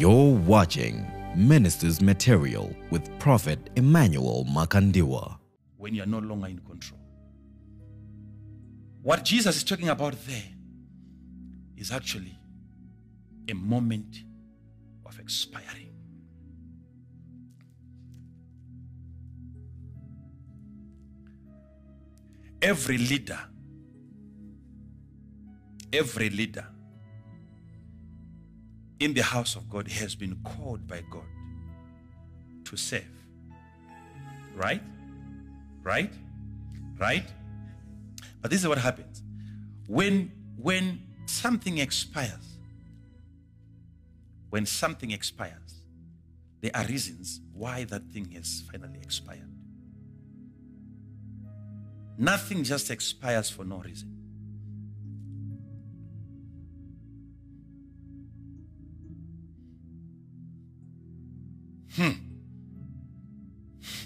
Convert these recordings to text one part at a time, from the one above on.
You're watching Ministers Material with Prophet Emmanuel Makandiwa. when you are no longer in control. What Jesus is talking about there is actually a moment of expiring. Every leader, every leader in the house of God has been called by God to serve. Right? right? Right? But this is what happens. When when something expires when something expires there are reasons why that thing has finally expired. Nothing just expires for no reason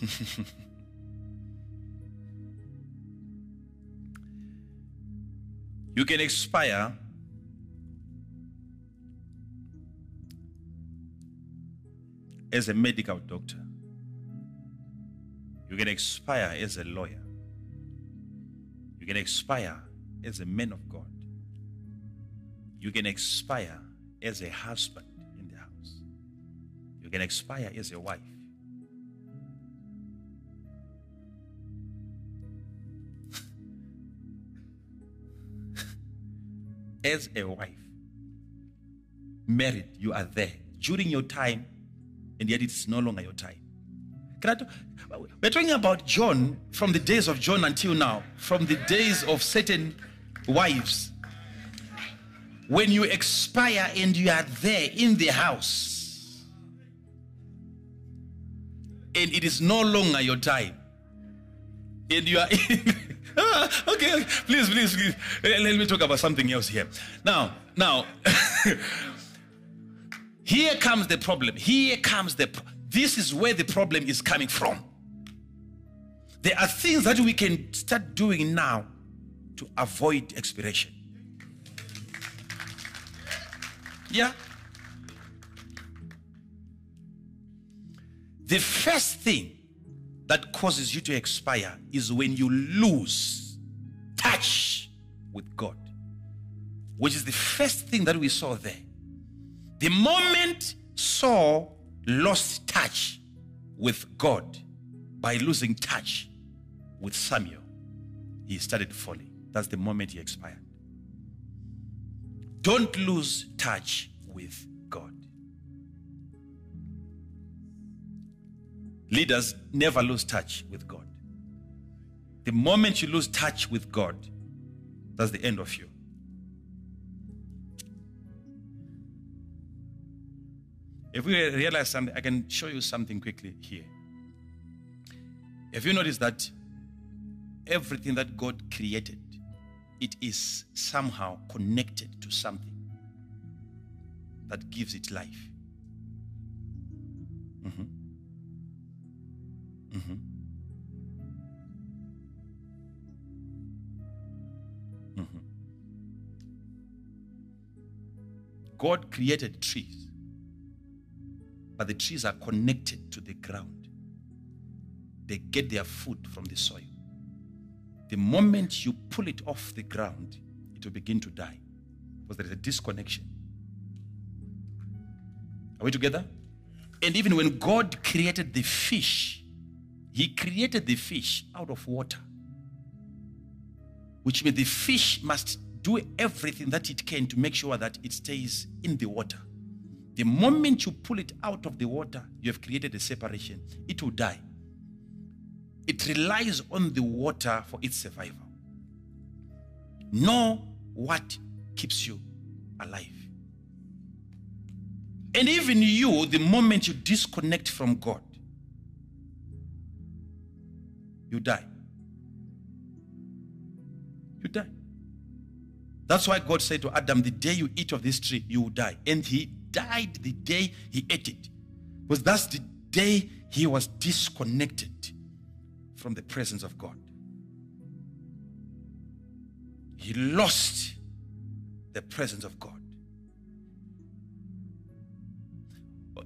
You can expire as a medical doctor. You can expire as a lawyer. You can expire as a man of God. You can expire as a husband in the house. You can expire as a wife. As a wife, married, you are there during your time, and yet it's no longer your time. Talk? We're talking about John from the days of John until now, from the days of certain wives. When you expire and you are there in the house, and it is no longer your time, and you are in. Ah, okay, please, please, please. Let me talk about something else here. Now, now, here comes the problem. Here comes the. This is where the problem is coming from. There are things that we can start doing now to avoid expiration. Yeah. The first thing that causes you to expire is when you lose touch with God, which is the first thing that we saw there. The moment Saul lost touch with God by losing touch with Samuel, he started falling. That's the moment he expired. Don't lose touch with Leaders never lose touch with God. The moment you lose touch with God, that's the end of you. If we realize something, I can show you something quickly here. Have you noticed that everything that God created, it is somehow connected to something that gives it life? Mhm. Mhm. Mhm. God created trees, but the trees are connected to the ground. They get their food from the soil. The moment you pull it off the ground, it will begin to die because there is a disconnection. Are we together? And even when God created the fish, He created the fish out of water, which means the fish must do everything that it can to make sure that it stays in the water. The moment you pull it out of the water, you have created a separation. It will die. It relies on the water for its survival. Know what keeps you alive. And even you, the moment you disconnect from God, you die. You die. That's why God said to Adam, The day you eat of this tree, you will die. And he died the day he ate it. Because that's the day he was disconnected from the presence of God. He lost the presence of God.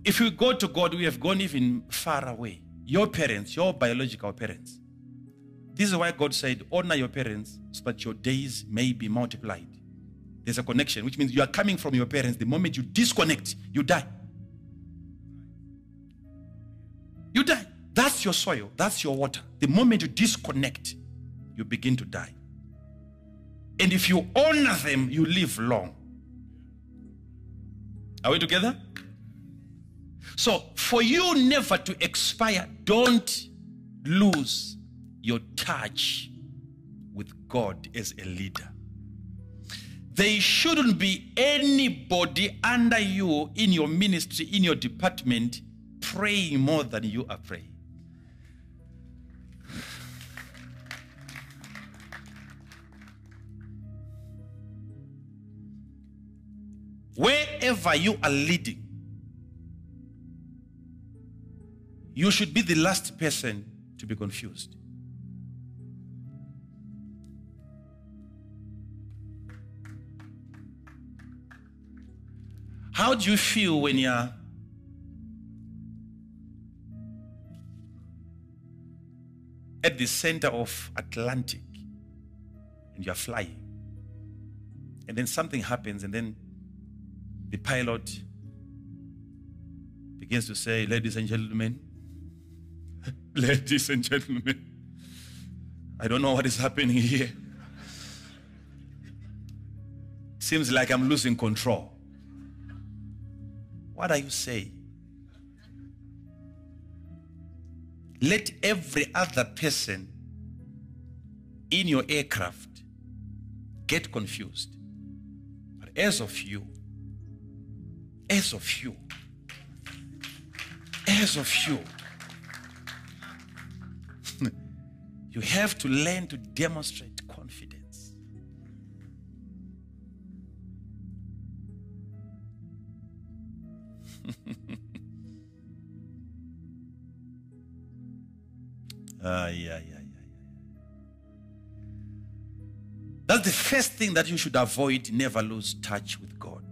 If we go to God, we have gone even far away. Your parents, your biological parents. This is why God said, Honor your parents so that your days may be multiplied. There's a connection, which means you are coming from your parents. The moment you disconnect, you die. You die. That's your soil, that's your water. The moment you disconnect, you begin to die. And if you honor them, you live long. Are we together? So, for you never to expire, don't lose your touch with God as a leader. There shouldn't be anybody under you in your ministry, in your department, praying more than you are praying. Wherever you are leading, you should be the last person to be confused. How do you feel when you're at the center of Atlantic and you're flying? And then something happens and then the pilot begins to say, Ladies and gentlemen, ladies and gentlemen, I don't know what is happening here. Seems like I'm losing control. What are you saying? Let every other person in your aircraft get confused. But as of you, as of you, as of you, you have to learn to demonstrate Ah, yeah, yeah, yeah. That's the first thing that you should avoid. Never lose touch with God.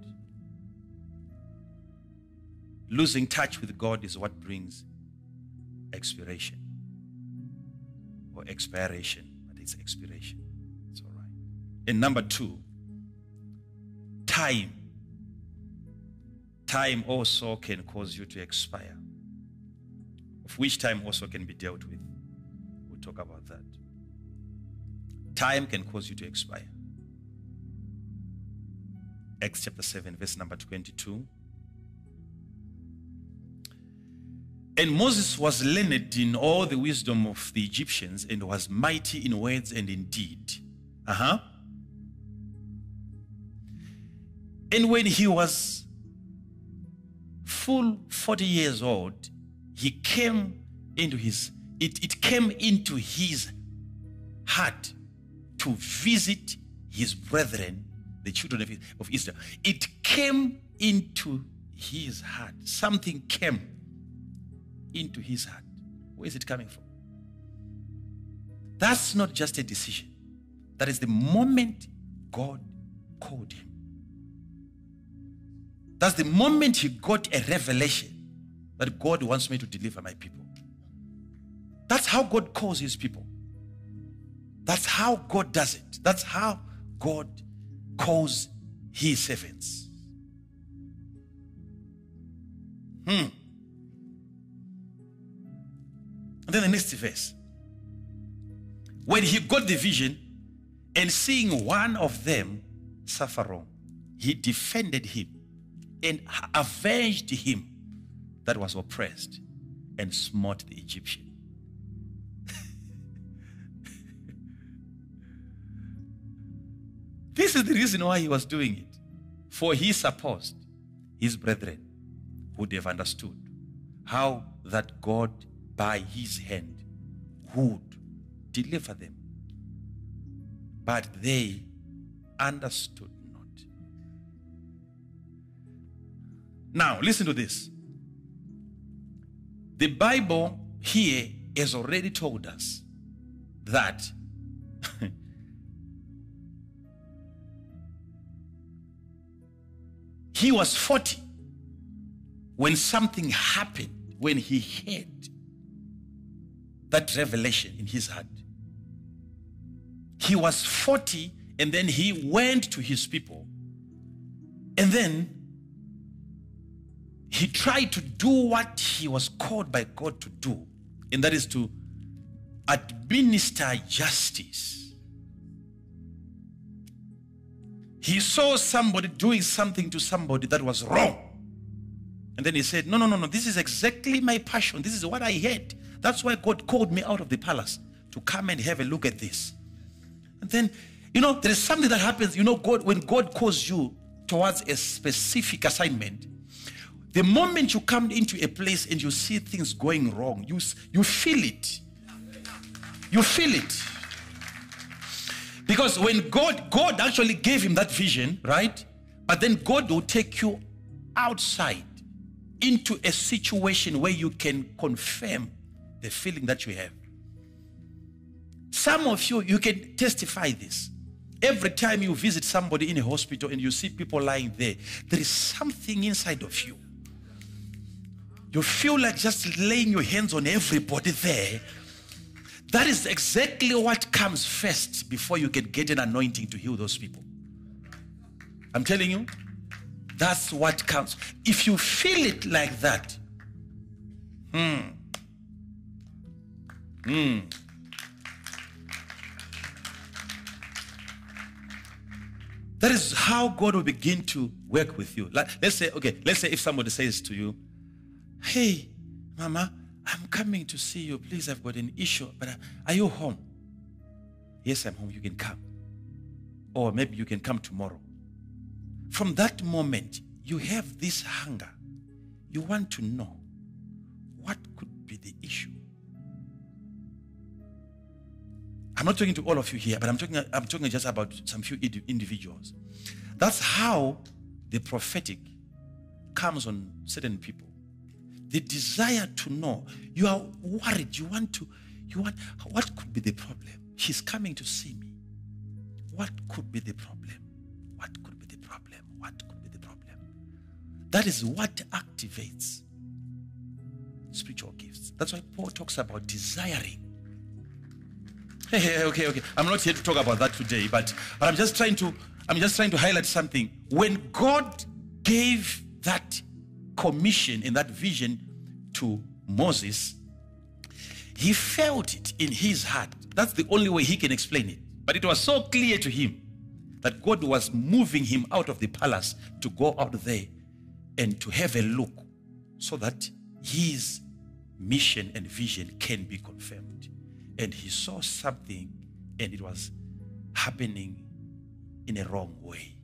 Losing touch with God is what brings expiration or expiration, but it's expiration. It's all right. And number two, time. Time also can cause you to expire, of which time also can be dealt with. Talk about that. Time can cause you to expire. Acts chapter 7, verse number 22. And Moses was learned in all the wisdom of the Egyptians and was mighty in words and in deed. Uh huh. And when he was full 40 years old, he came into his, it, it came into his heart to visit his brethren, the children of, of Israel. It came into his heart. Something came into his heart. Where is it coming from? That's not just a decision. That is the moment God called him. That's the moment he got a revelation that God wants me to deliver my people. That's how God calls his people. That's how God does it. That's how God calls his servants. Hmm. And then the next verse. When he got the vision and seeing one of them suffer wrong, he defended him and avenged him that was oppressed and smote the Egyptian. This is the reason why he was doing it. For he supposed his brethren would have understood how that God by his hand would deliver them. But they understood not. Now, listen to this. The Bible here has already told us that he was 40 when something happened, when he heard that revelation in his heart. He was 40 and then he went to his people. And then he tried to do what he was called by God to do, and that is to administer justice. He saw somebody doing something to somebody that was wrong. And then he said, No, no, no, no, this is exactly my passion. This is what I hate. That's why God called me out of the palace to come and have a look at this. And then, you know, there is something that happens. You know, God, when God calls you towards a specific assignment, the moment you come into a place and you see things going wrong, you, you feel it. You feel it. Because when God, God actually gave him that vision, right? But then God will take you outside into a situation where you can confirm the feeling that you have. Some of you, you can testify this. Every time you visit somebody in a hospital and you see people lying there, there is something inside of you. You feel like just laying your hands on everybody there. That is exactly what comes first before you can get an anointing to heal those people. I'm telling you, that's what counts. If you feel it like that, hmm, hmm, That is how God will begin to work with you. Like, let's say, okay, let's say if somebody says to you, Hey, Mama, I'm coming to see you. Please, I've got an issue, but uh, are you home? Yes, I'm home. You can come. Or maybe you can come tomorrow. From that moment, you have this hunger. You want to know what could be the issue. I'm not talking to all of you here, but I'm talking, I'm talking just about some few individuals. That's how the prophetic comes on certain people. The desire to know. You are worried. You want to, you want, what could be the problem? He's coming to see me. What could be the problem? What could be the problem? What could be the problem? That is what activates spiritual gifts. That's why Paul talks about desiring Hey, okay, okay. I'm not here to talk about that today, but, but I'm just trying to I'm just trying to highlight something. When God gave that commission in that vision to Moses, he felt it in his heart. That's the only way he can explain it. But it was so clear to him that God was moving him out of the palace to go out there and to have a look so that his mission and vision can be confirmed and he saw something and it was happening in a wrong way.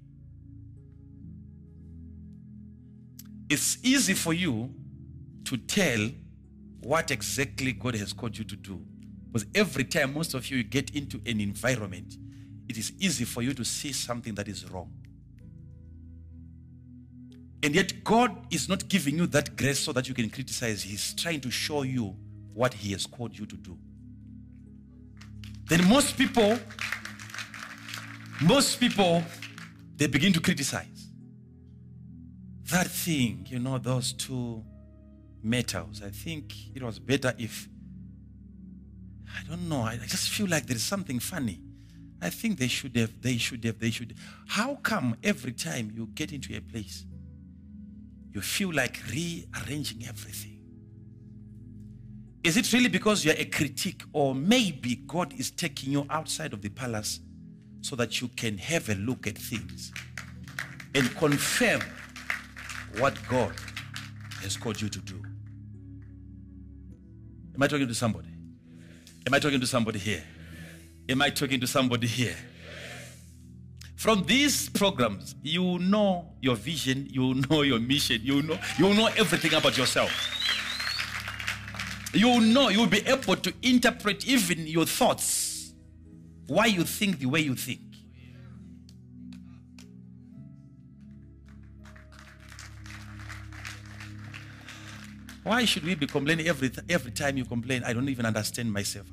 It's easy for you to tell what exactly God has called you to do. Because every time most of you get into an environment, it is easy for you to see something that is wrong. And yet, God is not giving you that grace so that you can criticize. He's trying to show you what He has called you to do. Then most people, most people, they begin to criticize. That thing, you know, those two metals. I think it was better if, I don't know, I just feel like there is something funny. I think they should have, they should have, they should. How come every time you get into a place, you feel like rearranging everything? Is it really because you're a critic, or maybe God is taking you outside of the palace so that you can have a look at things and confirm what God has called you to do? Am I talking to somebody? Am I talking to somebody here? Am I talking to somebody here? From these programs, you know your vision, you know your mission, you know you know everything about yourself you know, you'll be able to interpret even your thoughts, why you think the way you think. Why should we be complaining every, every time you complain? I don't even understand myself.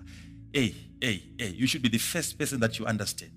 Hey, hey, hey, you should be the first person that you understand.